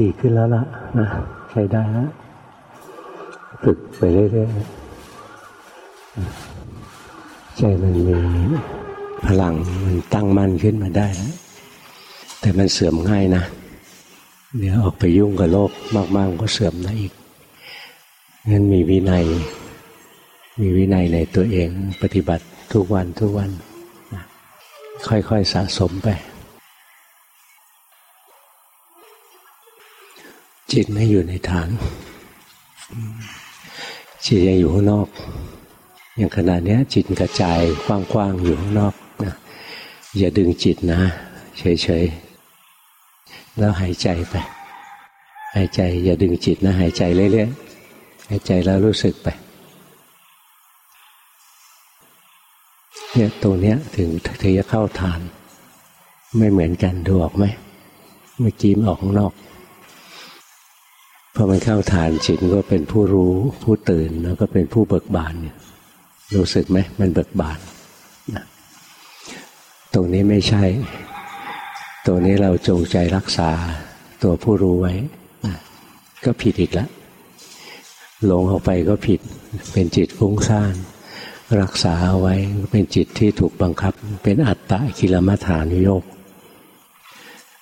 ดีขึ้นแล้วล่ะนะใช้ได้แล้วฝึกไปเรื่อยๆใจมันมีพลังมันตั้งมั่นขึ้นมาได้แล้วแต่มันเสื่อมง่ายนะเดี๋ยวออกไปยุ่งกับโลกมาก ๆ ก็เสื่อมนะอีกงั้นมีวินัย มีวินัยในตัวเองปฏิบัติทุกวันทุกวัน ค่อย ๆ สะสมไป จิตไม่อยู่ในฐาน จิตยังอยู่ข้างนอก อย่างขนาดนี้จิตกระจายกว้างๆอยู่ข้างนอกนะอย่าดึงจิตนะ เฉยๆ แล้วหายใจไป หายใจ อย่าดึงจิตนะ หายใจเรื่อยๆ หายใจแล้วรู้สึกไปเนี่ยตรงเนี้ยถึงถึงจะเข้าฐาน ไม่เหมือนกันดูออกไหมเมื่อกี้มออกข้างนอก พอมันเข้าฐานจิตก็เป็นผู้รู้ผู้ตื่นแล้วก็เป็นผู้เบิกบานเนี่ยรู้สึกไหมมันเบิกบานนะตรงนี้ไม่ใช่ตัวนี้เราจงใจรักษาตัวผู้รู้ไว้นะก็ผิดอีกแล้วหลงออกไปก็ผิด เป็นจิตฟุ้งซ่านรักษาเอาไว้เป็นจิตที่ถูกบังคับ เป็นอัตตะกิลมัฐานุโยก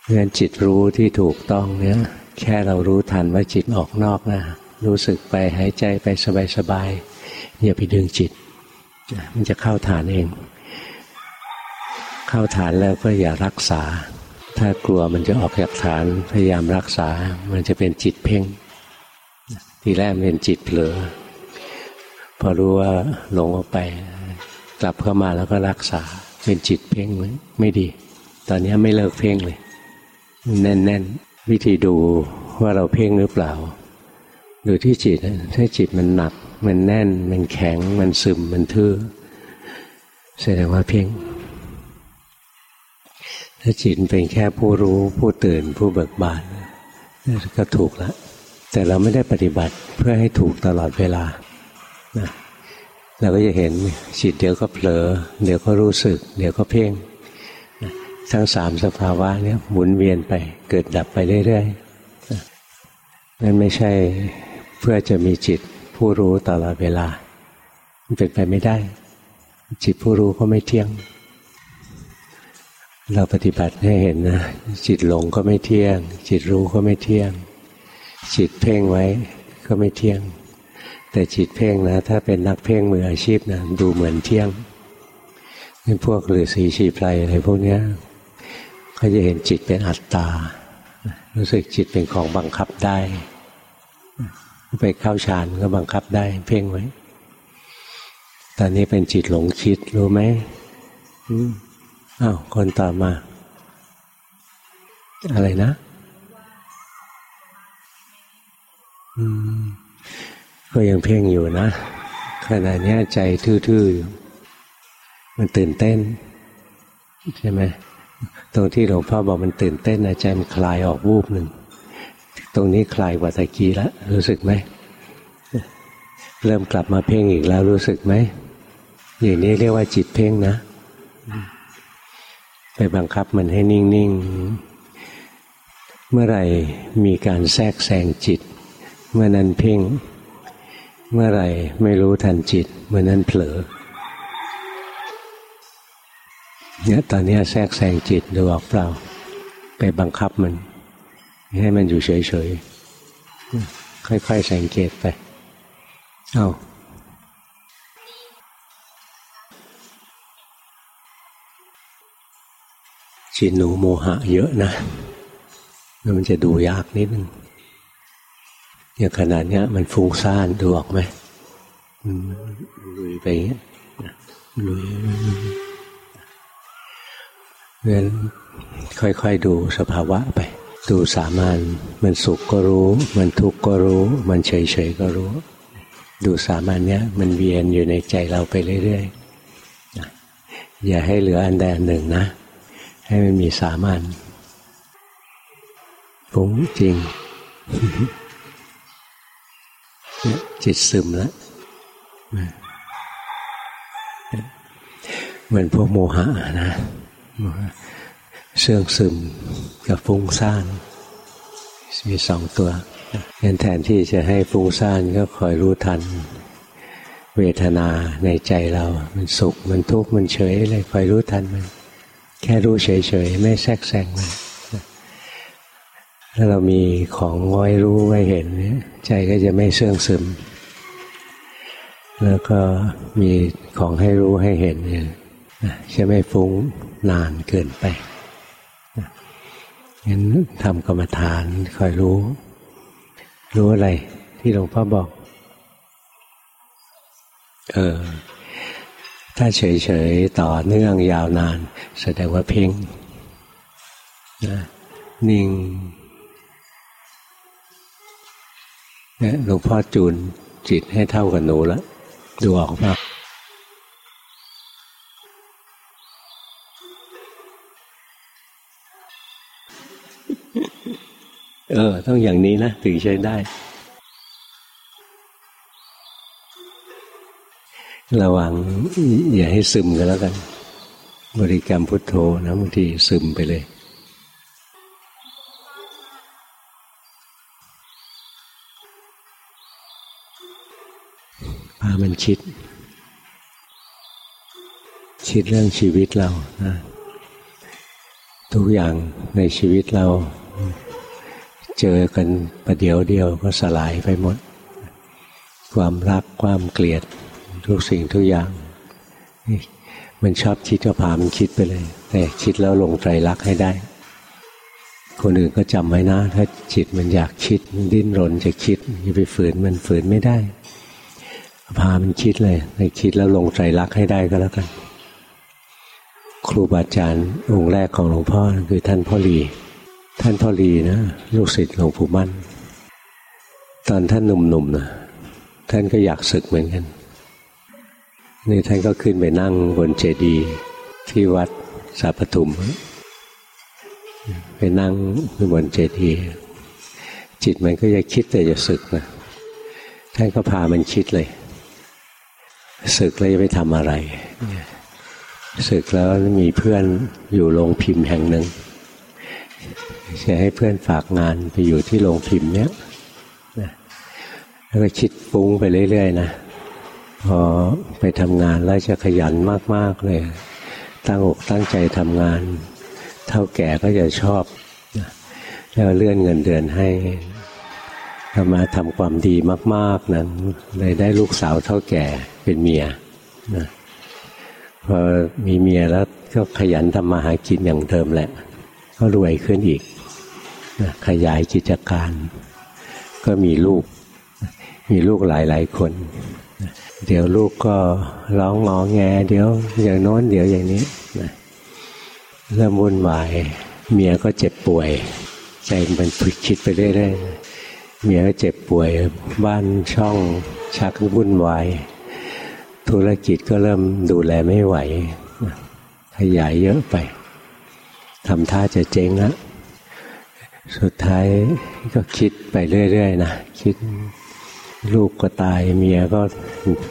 เพราะฉะนั้นจิตรู้ที่ถูกต้องเนี้ย แค่เรารู้ทันว่าจิตออกนอกนะ รู้สึกไปหายใจไปสบายๆอย่าไปดึงจิต มันจะเข้าฐานเอง เข้าฐานแล้วก็อย่ารักษา ถ้ากลัวมันจะออกจากฐานพยายามรักษา มันจะเป็นจิตเพ่ง ทีแรกเป็นจิตเผลอพอรู้ว่าหลงออกไป กลับเข้ามาแล้วก็รักษา เป็นจิตเพ่งไม่ดี ตอนนี้ไม่เลิกเพ่งเลย แน่นๆ วิธีดูว่าเราเพ่งหรือเปล่า ดูที่จิตถ้าจิตมันหนัก มันแน่น มันแข็ง มันซึมมันทื่อแสดงว่าเพ่ง ถ้าจิตเป็นแค่ผู้รู้ผู้ตื่นผู้เบิกบานก็ถูกแล้วแต่เราไม่ได้ปฏิบัติเพื่อให้ถูกตลอดเวลานะเราก็จะเห็นจิตเดี๋ยวก็เผลอ เดี๋ยวก็รู้สึก เดี๋ยวก็เพ่ง ทั้งสามสภาวะเนี่ยหมุนเวียนไปเกิดดับไปเรื่อยๆนั่นไม่ใช่เพื่อจะมีจิตผู้รู้ตลอดเวลา มันเป็นไปไม่ได้ จิตผู้รู้ก็ไม่เที่ยง เราปฏิบัติให้เห็นนะจิตหลงก็ไม่เที่ยง จิตรู้ก็ไม่เที่ยง จิตเพ่งไว้ก็ไม่เที่ยง แต่จิตเพ่งนะ ถ้าเป็นนักเพ่งมืออาชีพนะดูเหมือนเที่ยงนี่พวกฤาษีชีไพรอะไรพวกนี้เขาจะเห็นจิตเป็นอัตตา รู้สึกจิตเป็นของบังคับได้ไปเข้าฌานก็บังคับได้ เพ่งไว้ ตอนนี้เป็นจิตหลงคิดรู้ไหมอ้าวคนต่อมา อะไรนะอืมก็ยังเพ่งอยู่นะขณะนี้ใจทื่อๆอยู่มันตื่นเต้น ใช่ไหม ตรงที่หลวงพ่อบอกมันตื่นเต้นนะใจมันคลายออกวูบหนึ่ง ตรงนี้คลายกว่าตะกี้แล้วรู้สึกไหม เริ่มกลับมาเพ่งอีกแล้วรู้สึกไหมอย่างนี้เรียกว่าจิตเพ่งนะ ไปบังคับมันให้นิ่ง ๆ เมื่อไหร่มีการแทรกแซงจิต เมื่อนั้นเพ่ง เมื่อไรไม่รู้ทันจิต เมื่อนั้นเผลอ เนี่ยตอนนี้แทรกแซงจิตดูออกเปล่า ไปบังคับมัน ให้มันอยู่เฉยๆ ค่อยๆสังเกตไป เอาจิตหนูโมหะเยอะนะ มันจะดูยากนิดนึงอย่างขนาดเนี้ย มันฟุ้งซ่านดูออกไหมลุยไปอย่างนี้ลุย เพราะฉะนั้นค่อยๆดูสภาวะไป ดูสามัญมันสุขก็รู้ มันทุกข์ก็รู้ มันเฉยๆก็รู้ ดูสามัญเนี้ยมันเวียนอยู่ในใจเราไปเรื่อยๆอย่าให้เหลืออันใดอันหนึ่งนะ ให้มันมีสามัญฟุ้งจริงจิตซึมแล้วเหมือนพวกโมหะนะ เสื่องซึมกับฟุ้งซ่านมีสองตัวงั้นแทนที่จะให้ฟุ้งซ่านก็คอยรู้ทัน เวทนาในใจเรา มันสุขมันทุกข์มันเฉยเลยคอยรู้ทันมัน แค่รู้เฉยๆ ไม่แทรกแซงมันถ้าเรามีของไว้รู้ไว้เห็นใจก็จะไม่เสื่องซึม แล้วก็มีของให้รู้ให้เห็นเนี่ย จะไม่ฟุ้งนานเกินไปงั้นทำกรรมฐานคอยรู้ รู้อะไรที่หลวงพ่อบอก เออ ถ้าเฉยๆต่อเนื่องยาวนาน แสดงว่าเพ่งนะนิ่งหลวงพ่อจูนจิตให้เท่ากับหนูแล้วดูออกปะ เออ ต้องอย่างนี้นะ ถึงใช้ได้ ระวังอย่าให้ซึมกันแล้วกัน บริกรรมพุทโธนะบางทีซึมไปเลยพามันคิด คิดเรื่องชีวิตเรานะทุกอย่างในชีวิตเรา เจอกันประเดี๋ยวเดียวก็สลายไปหมด ความรักความเกลียดทุกสิ่งทุกอย่าง มันชอบคิดก็พามันคิดไปเลย แต่คิดแล้วลงใจรักให้ได้ คนอื่นก็จำไว้นะ ถ้าจิตมันอยากคิดมันดิ้นรนจะคิดอย่าไปฝืนมันฝืนไม่ได้ พามันคิดเลยในคิดแล้วลงใจรักให้ได้ก็แล้วกัน ครูบาอาจารย์องค์แรกของหลวงพ่อคือท่านพ่อหลี ท่านพ่อลีนะลูกศิษย์หลวงปู่มั่น ตอนท่านหนุ่มๆนะท่านก็อยากศึกเหมือนกันนี่ท่านก็ขึ้นไปนั่งบนเจดีย์ที่วัดสาปทุม ไปนั่งบนเจดีย์จิตมันก็จะคิดแต่จะศึกนะท่านก็พามันคิดเลยศึกแล้วจะไปทำอะไร ศึกแล้วมีเพื่อนอยู่โรงพิมพ์แห่งหนึ่งจะให้เพื่อนฝากงานไปอยู่ที่โรงพิมพ์เนี้ยแล้วก็คิดฟุ้งไปเรื่อยๆนะพอไปทำงานแล้วจะขยันมากๆเลย ตั้งอกตั้งใจทำงาน เท่าแก่ก็จะชอบแล้วเลื่อนเงินเดือนให้มาทำความดีมาก ๆนั้นเลยได้ลูกสาวเท่าแก่เป็นเมียนะ พอมีเมียแล้วก็ขยันทำมาหากินอย่างเดิมแหละ ก็รวยขึ้นอีก ขยายกิจการ ก็มีลูก มีลูกหลายหลายคน เดี๋ยวลูกก็ร้องงอแง เดี๋ยวอย่างโน้นเดี๋ยวอย่างนี้เริ่มวุ่นวาย เมียก็เจ็บป่วย ใจมันผุดคิดไปเรื่อยๆเมียก็เจ็บป่วย บ้านช่องชักวุ่นวาย ธุรกิจก็เริ่มดูแลไม่ไหว ขยายเยอะไปทำท่าจะเจ๊งล้วสุดท้ายก็คิดไปเรื่อยๆนะคิดลูกก็ตายเมียก็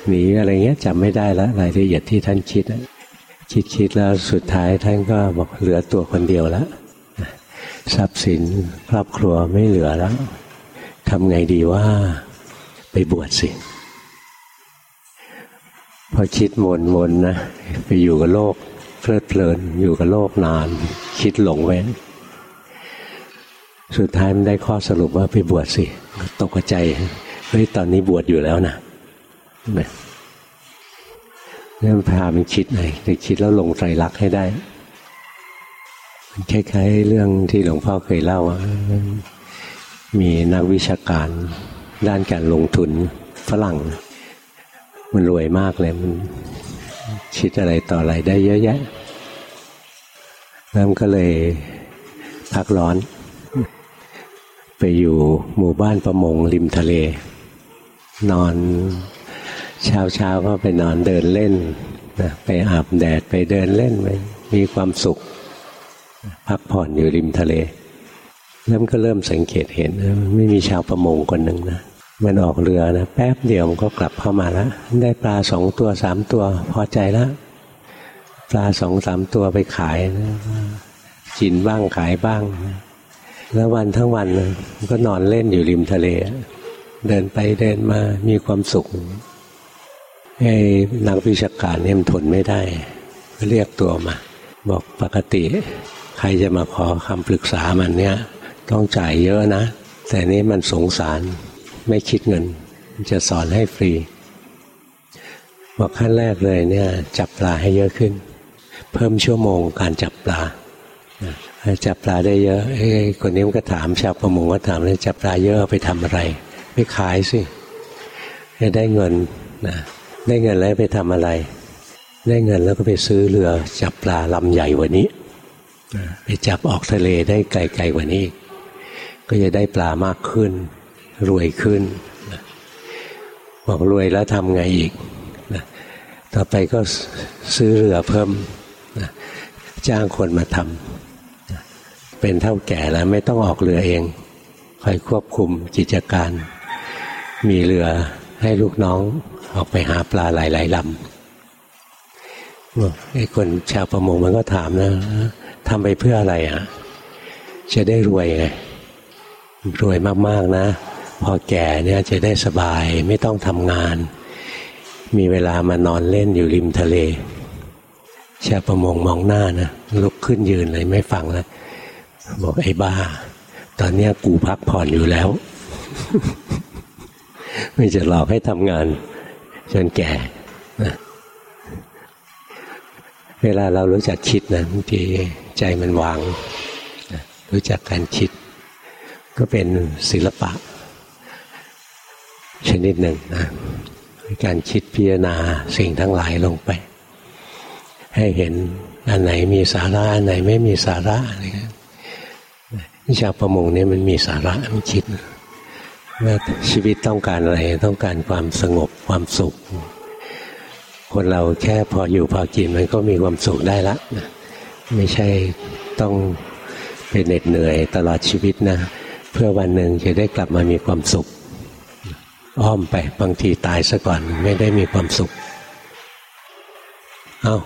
หนีอะไรเงี้ยจำไม่ได้แล้วรายละเอียดที่ท่านคิดคิดคิดแล้วสุดท้ายท่านก็บอกเหลือตัวคนเดียวแล้วทรัพย์สินครอบครัวไม่เหลือแล้วทำไงดีว่าไปบวชสิ พอคิดมนมนนะไปอยู่กับโลกเพลิดเพลินอยู่กับโลกนาน คิดหลงไว้สุดท้ายมันได้ข้อสรุปว่าไปบวชสิ ตกใจเฮ้ยตอนนี้บวชอยู่แล้วนะเนี่ยพามันคิดหน่อยแต่คิดแล้วลงใจรักให้ได้มันคล้ายๆเรื่องที่หลวงพ่อเคยเล่าว่ามีนักวิชาการด้านการลงทุนฝรั่ง มันรวยมากเลยมันคิดอะไรต่ออะไรได้เยอะแยะแล้วก็เลยพักร้อน ไปอยู่หมู่บ้านประมงริมทะเล นอนเช้าเช้าก็ไปนอนเดินเล่นนะไปอาบแดดไปเดินเล่นไปมีความสุข พักผ่อนอยู่ริมทะเล แล้วก็เริ่มสังเกตเห็น ไม่มีชาวประมงคนหนึ่งนะ มันออกเรือนะแป๊บเดียวมันก็กลับเข้ามาแล้วได้ปลาสองตัวสามตัวพอใจแล้วปลาสองสามตัวไปขายนะกินบ้างขายบ้าง แล้ววันทั้งวันก็นอนเล่นอยู่ริมทะเล เดินไปเดินมามีความสุขไอ้นักวิชาการเนี่ยมันทนไม่ได้เรียกตัวมา บอกปกติ ใครจะมาขอคำปรึกษามันเนี่ย ต้องจ่ายเยอะนะ แต่นี้มันสงสาร ไม่คิดเงิน จะสอนให้ฟรี บอกขั้นแรกเลยเนี่ย จับปลาให้เยอะขึ้น เพิ่มชั่วโมงการจับปลาจับปลาได้เยอะไอ้คนนี้มันก็ถามชาวประมงก็ถามเลยจับปลาเยอะไปทำอะไร ไปขายสิจะได้เงินนะได้เงินแล้วไปทำอะไร ได้เงินแล้วก็ไปซื้อเรือ จับปลาลำใหญ่กว่านี้ไปจับออกทะเลได้ไกลๆกว่านี้ ก็จะได้ปลามากขึ้น รวยขึ้นบอกรวยแล้วทำไงอีกนะต่อไปก็ซื้อเรือเพิ่มนะจ้างคนมาทำเป็นเท่าแก่แล้ว ไม่ต้องออกเรือเองคอยควบคุมกิจการ มีเรือให้ลูกน้องออกไปหาปลาหลายๆลำไอ้คนชาวประมงมันก็ถามนะทำไปเพื่ออะไรอะ จะได้รวยไงรวยมาก ๆ นะ พอแก่เนี่ยจะได้สบายไม่ต้องทำงาน มีเวลามานอนเล่นอยู่ริมทะเลชาประมงมองหน้านะลุกขึ้นยืนเลยไม่ฟังแล้วบอกไอ้บ้า ตอนเนี้ยกูพักผ่อนอยู่แล้ว ไม่จะหลอกให้ทำงานจนแก่นะเวลาเรารู้จักคิดนะบางทีใจมันวางนะรู้จักการคิด ก็เป็นศิลปะ ชนิดหนึ่งนะการคิดพิจารณาสิ่งทั้งหลายลงไป ให้เห็นอันไหนมีสาระอันไหนไม่มีสาระอะไรเงี้ยวิชาประมงเนี่ยมันมีสาระมันคิดว่าชีวิตต้องการอะไรต้องการความสงบความสุข คนเราแค่พออยู่พอกินมันก็มีความสุขได้ละไม่ใช่ต้องเป็นเหน็ดเหนื่อยตลอดชีวิตนะ เพื่อวันหนึ่งจะได้กลับมามีความสุข อ้อมไปบางทีตายซะก่อนไม่ได้มีความสุข เอา้า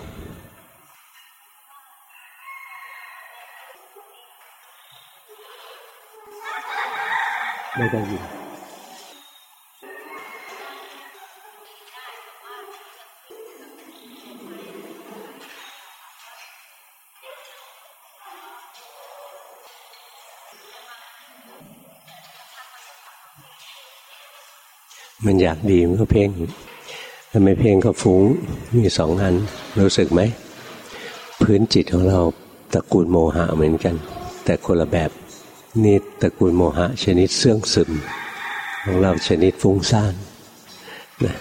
ไม่ได้ยิน มันอยากดีมันก็เพ่งถ้าไม่เพ่งก็ฟุ้งมีสองอัน รู้สึกไหม พื้นจิตของเราตระกูลโมหะเหมือนกัน แต่คนละแบบนี่ตระกูลโมหะ ชนิดเสื่องซึม ของเราชนิดฟุ้งซ่านนะ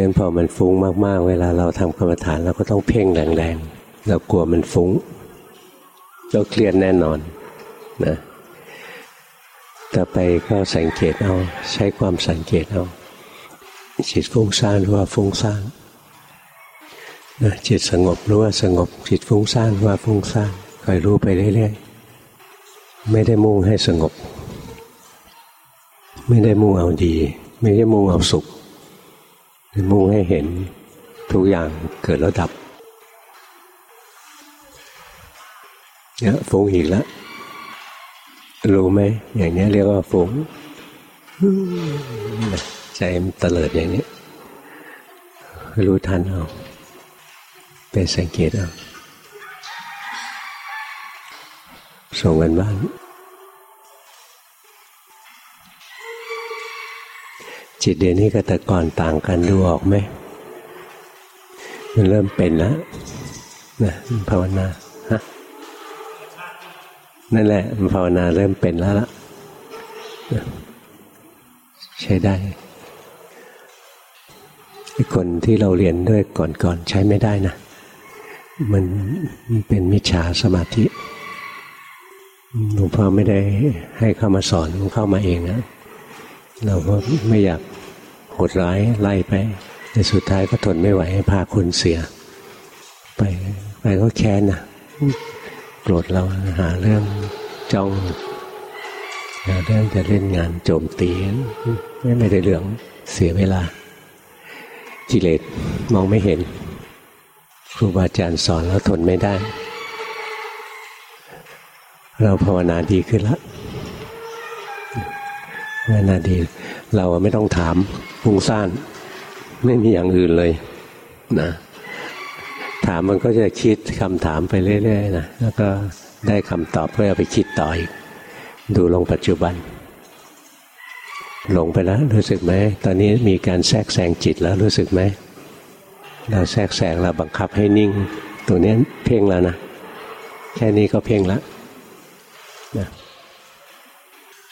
งั้นพอมันฟุ้งมากๆ เวลาเราทำกรรมฐานเราก็ต้องเพ่งแรงๆเรากลัวมันฟุ้งก็เครียดแน่นอนนะ ต่อไปก็สังเกตเอาใช้ความสังเกตเอาจิตฟุ้งซ่านรู้ว่าฟุ้งซ่านจิตสงบรู้ว่าสงบ จิตฟุ้งซ่านว่าฟุ้งซ่านคอยรู้ไปเรื่อยๆไม่ได้มุ่งให้สงบ ไม่ได้มุ่งเอาดี ไม่ได้มุ่งเอาสุขมุ่งให้เห็นทุกอย่างเกิดแล้วดับเนี่ยฟุ้งอีกแล้ว รู้ไหมอย่างนี้เรียกว่าฟุ้งใจมันเตลิดอย่างนี้รู้ทันเอาเป็นสังเกตเอาส่งกันบ้านจิตเดี๋ยวนี้กับแต่ก่อนต่างกันดูออกไหมมันเริ่มเป็นแล้วนะภาวนาฮะ นั่นแหละภาวนาเริ่มเป็นแล้วล่ะใช้ได้คนที่เราเรียนด้วยก่อนๆใช้ไม่ได้นะ มันเป็นมิจฉาสมาธิหลวงพ่อไม่ได้ให้เข้ามาสอนเข้ามาเองนะเราก็ไม่อยากโหดร้ายไล่ไปในสุดท้ายก็ทนไม่ไหวให้พาคนเสีย ไปไปก็แค้นนะ โกรธเราหาเรื่องจ้องหาเรื่องจะเล่นงานโจมตีไม่ไม่ได้เรื่องเสียเวลากิเลสมองไม่เห็น ครูบาอาจารย์สอนแล้วทนไม่ได้ เราภาวนาดีขึ้นล้วภาวนาดี เราไม่ต้องถามฟุ้งซ่าน ไม่มีอย่างอื่นเลยนะ ถามมันก็จะคิดคำถามไปเรื่อยๆนะแล้วก็ได้คำตอบเพื่อไปคิดต่ออีก ดูลงปัจจุบัน หลงไปแล้วรู้สึกไหมตอนนี้มีการแทรกแซงจิตแล้วรู้สึกไหมเราแทรกแซงเราบังคับให้นิ่ง ตัวนี้เพ่งแล้วนะแค่นี้ก็เพ่งแล้วนะ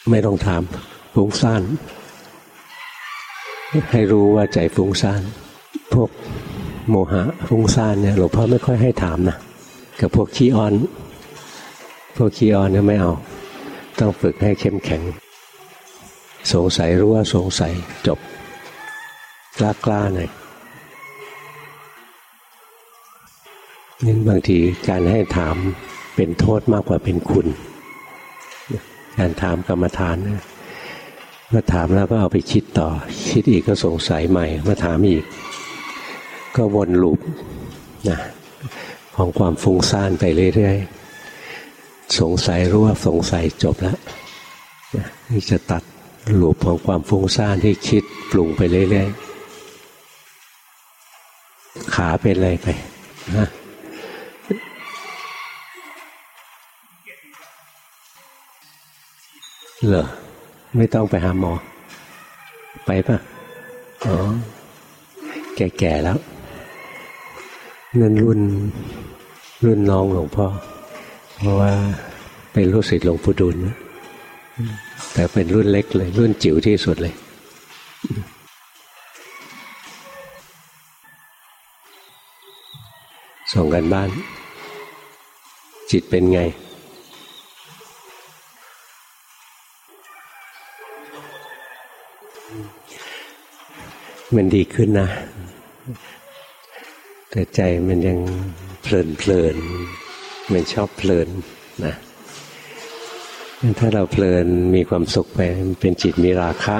ไม่ต้องถามฟุ้งซ่านให้รู้ว่าใจฟุ้งซ่านพวก โมหะฟุ้งซ่านเนี่ยหลวงพ่อไม่ค่อยให้ถามนะกับพวกขี้อ้อน พวกขี้อ้อนเนี่ยไม่เอา ต้องฝึกให้เข้มแข็ง สงสัยรู้ว่าสงสัยจบกล้ากล้าหน่อยนี่บางทีการให้ถามเป็นโทษมากกว่าเป็นคุณ การถามกรรมฐานเนี่ยมาถามแล้วก็เอาไปคิดต่อ คิดอีกก็สงสัยใหม่ มาถามอีก ก็วนลูปนะของความฟุ้งซ่านไปเรื่อยๆ สงสัยรู้ว่าสงสัยจบแล้วนี่จะตัดลูปของความฟุ้งซ่านที่คิดปรุงไปเรื่อยๆ ขาเป็นอะไรไปนะเหรอไม่ต้องไปหาหมอ ไปปะอ๋อ แก่ๆแล้ว นั่นรุ่นรุ่นน้องหลวงพ่อ เพราะว่าเป็นลูกศิษย์หลวงปู่ดูลนะแต่เป็นรุ่นเล็กเลย รุ่นจิ๋วที่สุดเลย ส่งกันบ้าน จิตเป็นไง มันดีขึ้นนะ แต่ใจมันยังเพลินเพลินมันชอบเพลินนะถ้าเราเพลินมีความสุขไปมันเป็นจิตมีราคะ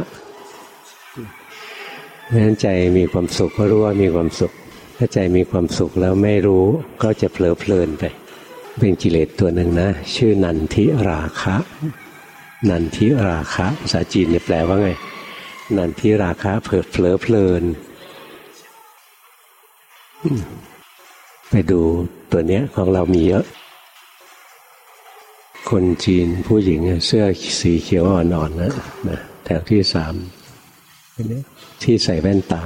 นั้นใจมีความสุขก็รู้ว่ามีความสุข ถ้าใจมีความสุขแล้วไม่รู้ก็จะเผลอเพลินไป เป็นกิเลสตัวหนึ่งนะ ชื่อนันทิราคะ นันทิราคะภาษาจีนเนี่ยแปลว่าไง นันทิราคะเผลอเผลอเพลิน ไปดูตัวเนี้ยของเรามีเยอะ คนจีนผู้หญิงเสื้อสีเขียวอ่อนๆนะนะแถวที่สามที่ใส่แว่นตา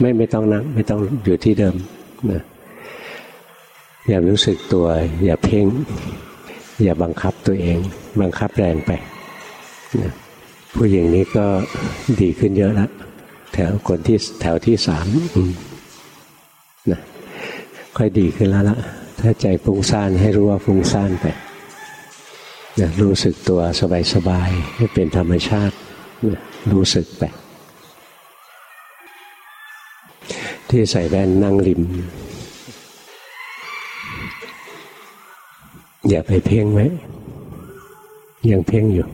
ไม่ไม่ต้องนั่งไม่ต้องอยู่ที่เดิมนะอย่ารู้สึกตัว อย่าเพ่ง อย่าบังคับตัวเอง บังคับแรงไปนะผู้หญิงนี้ก็ดีขึ้นเยอะแล้วแถวคนที่แถวที่สาม นะค่อยดีขึ้นแล้วละถ้าใจฟุ้งซ่านให้รู้ว่าฟุ้งซ่านไปนะรู้สึกตัวสบายๆให้เป็นธรรมชาตินะรู้สึกไปที่ใส่แว่นนั่งริม อย่าไปเพ่งไหมยังเพ่งอยู่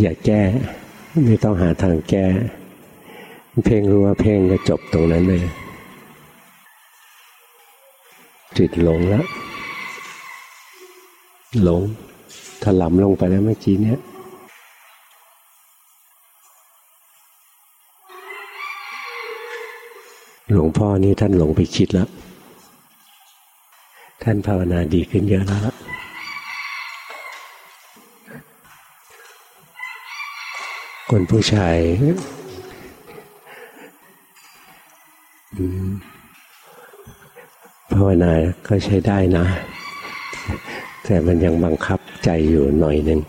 อย่าแก้ ไม่ต้องหาทางแก้ เพ่งรู้ว่าเพ่งก็จบตรงนั้นเลย จิตหลงแล้ว หลงถลำลงไปแล้วเมื่อกี้เนี้ยหลวงพ่อนี่ท่านหลงไปคิดแล้ว ท่านภาวนาดีขึ้นเยอะแล้ว คนผู้ชาย ภาวนาก็ใช้ได้นะ แต่มันยังบังคับใจอยู่หน่อยหนึ่ง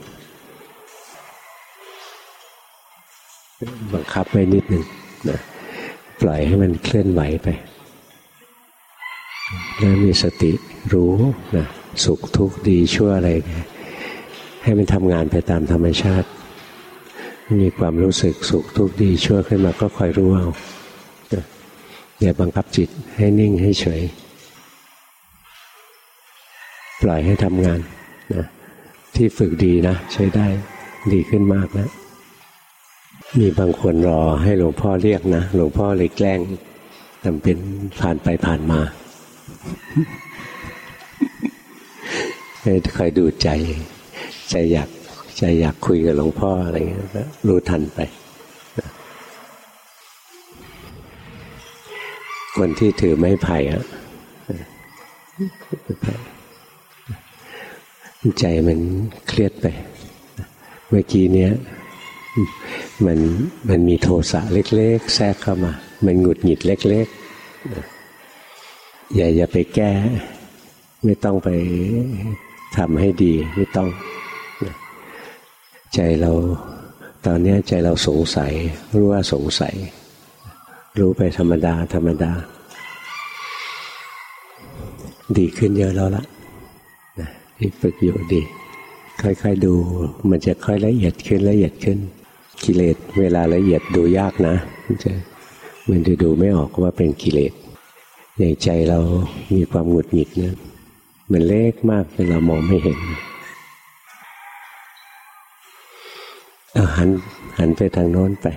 บังคับไว้นิดหนึ่งนะปล่อยให้มันเคลื่อนไหวไปแล้วมีสติรู้นะสุขทุกข์ดีชั่วอะไร ให้มันทำงานไปตามธรรมชาติ มีความรู้สึกสุขทุกข์ดีชั่วขึ้นมาก็คอยรู้เอาอย่าบังคับจิตให้นิ่งให้เฉย ปล่อยให้ทำงานนะที่ฝึกดีนะ ใช้ได้ดีขึ้นมากแล้วมีบางคนรอให้หลวงพ่อเรียกนะหลวงพ่อเลยแกล้งทำเป็นผ่านไปผ่านมาเคอยดูใจใจอยากใจอยากคุยกับหลวงพ่ออะไรเงี้ยรู้ทันไป คนที่ถือไม้ไผ่อะ ใจมันเครียดไป เมื่อกี้เนี้ยมันมันมีโทสะเล็ก ๆ แทรกเข้ามา มันหงุดหงิดเล็ก ๆ อย่าอย่าไปแก้ ไม่ต้องไปทำให้ดีไม่ต้อง ใจเราตอนนี้ใจเราสงสัย รู้ว่าสงสัย รู้ไปธรรมดา ธรรมดา ดีขึ้นเยอะแล้วละ ฝึกอยู่ดี ค่อยๆดู มันจะค่อยละเอียดขึ้นละเอียดขึ้น กิเลสเวลาละเอียดดูยากนะมันจะมันจะดูไม่ออกว่าเป็นกิเลสอย่างใจเรามีความหงุดหงิดเนี่ยมันเล็กมากจนเรามองไม่เห็นเอาหันหันไปทางโน้นไป